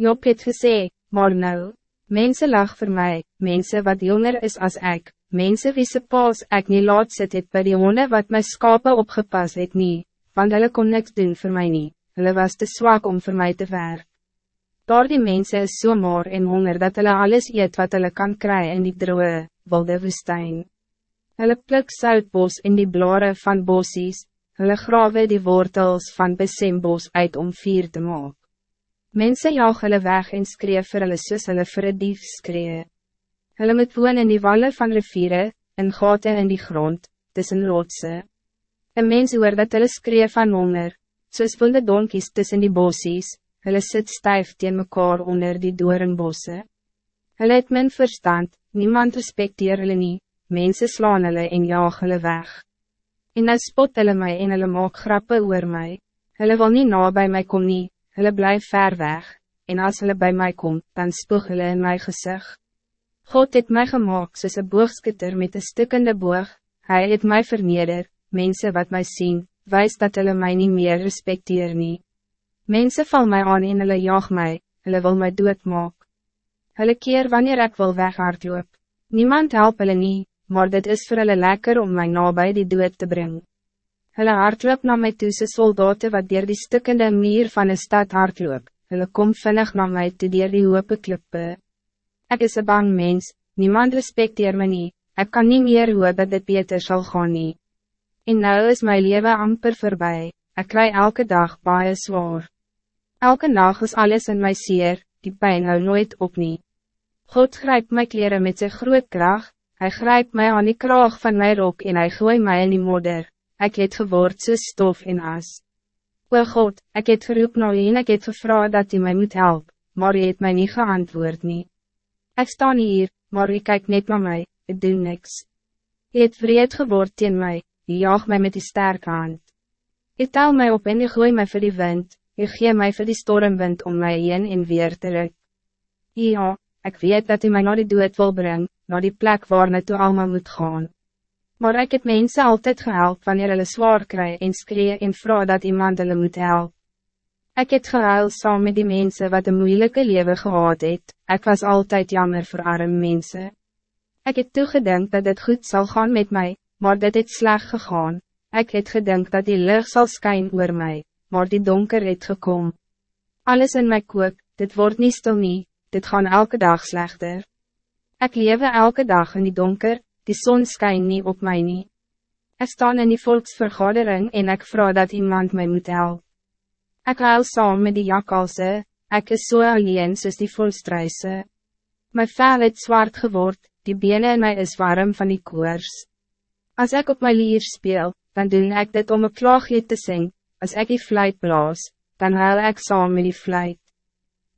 Job het gesê, maar nou, mense lag voor mij, mense wat jonger is als ik, mense wie se paas ek nie laat sit het by die honde wat my skape opgepas het nie, want hulle kon niks doen voor mij nie, hulle was te zwak om voor mij te werk. Daar die mense is so maar en honger dat hulle alles eet wat hulle kan krijgen in die droge, wilde woestijn. Hulle pluk soutbos in die blare van bossies, hulle grawe die wortels van besembos uit om vier te maak. Mensen jaag hulle weg en skreef vir hulle soos hulle vir een dief skree. Hulle moet woon in die wallen van riviere, in gaten in die grond, tussen rotse. Een mens hoor dat hulle skree van honger, soos wilde donkies tussen die bossies, hulle sit stijf teen mekaar onder die doornbosse. Hulle het min verstand, niemand respecteer hulle nie, mense slaan hulle en jaag hulle weg. En nou spot hulle my en hulle maak grappe oor my, hulle wil nie na by my kom nie, hulle blijf ver weg, en als hulle bij mij kom, dan spoeg hulle in my gezicht. God het mij gemaakt soos een boogskutter met een stukkende boog, hij het mij verneder, mensen wat mij zien, wijs dat hulle mij niet meer respecteer nie. Mensen val mij aan en hulle jaag mij, hulle wil mij doodmaak. Hulle keer wanneer ik wil weghardloop. Niemand help hulle nie, maar dit is voor hulle lekker om mij nabij die dood te brengen. Hulle hardloop na my toe soldaten wat dier die stukkende muur van een stad hardloop, hulle kom vinnig na my toe dier die hoop klippe. Ik is een bang mens, niemand respecteer me nie, ek kan niet meer hoe dat dit beter zal gaan nie. En nou is mijn leven amper voorbij, ik krijg elke dag baie zwaar. Elke nacht is alles in mij zeer, die pijn hou nooit op nie. God grijpt mijn kleren met zijn groot kracht, hij grijpt mij aan die kraag van mijn rok en hij gooi mij in die modder, ik het geword so stof en as. O God, ik het geroep nou en ik het gevra dat u mij moet helpen, maar u het mij niet geantwoord nie. Ik sta hier, maar u kijkt net naar mij, ik doe niks. U het vreed geword teen mij, u jaag mij met die sterke hand. U tel mij op en u gooi mij voor die wind, u gee mij voor die stormwind om mij heen en weer te ruk. Ja, ik weet dat u mij naar die dood wil brengen, naar die plek waar naartoe allemaal moet gaan. Maar ik heb mensen altijd gehelp wanneer hulle zwaar krijgen en skree en vrouw dat iemand hulle moet helpen. Ik het gehuil saam met die mensen wat een moeilijke leven gehad het, ik was altijd jammer voor arme mensen. Ik het toegedink dat het goed zal gaan met mij, maar dat het sleg gegaan. Ik het gedink dat die lucht zal schijn oor mij, maar die donker het gekom. Alles in mijn kook, dit wordt niet stil nie, dit gaan elke dag slechter. Ik lewe elke dag in die donker, die zon schijnt niet op mij nie. Ik sta in die volksvergadering en ik vraag dat iemand mij moet helpen. Ik huil saam met die jakalse, ik is so alleen soos die volstruise. My vel het zwart geword, die benen in mij is warm van die koers. Als ik op my lier speel, dan doe ik dit om een klaagje te zingen. Als ik die fluit blaas, dan huil ik saam met die fluit.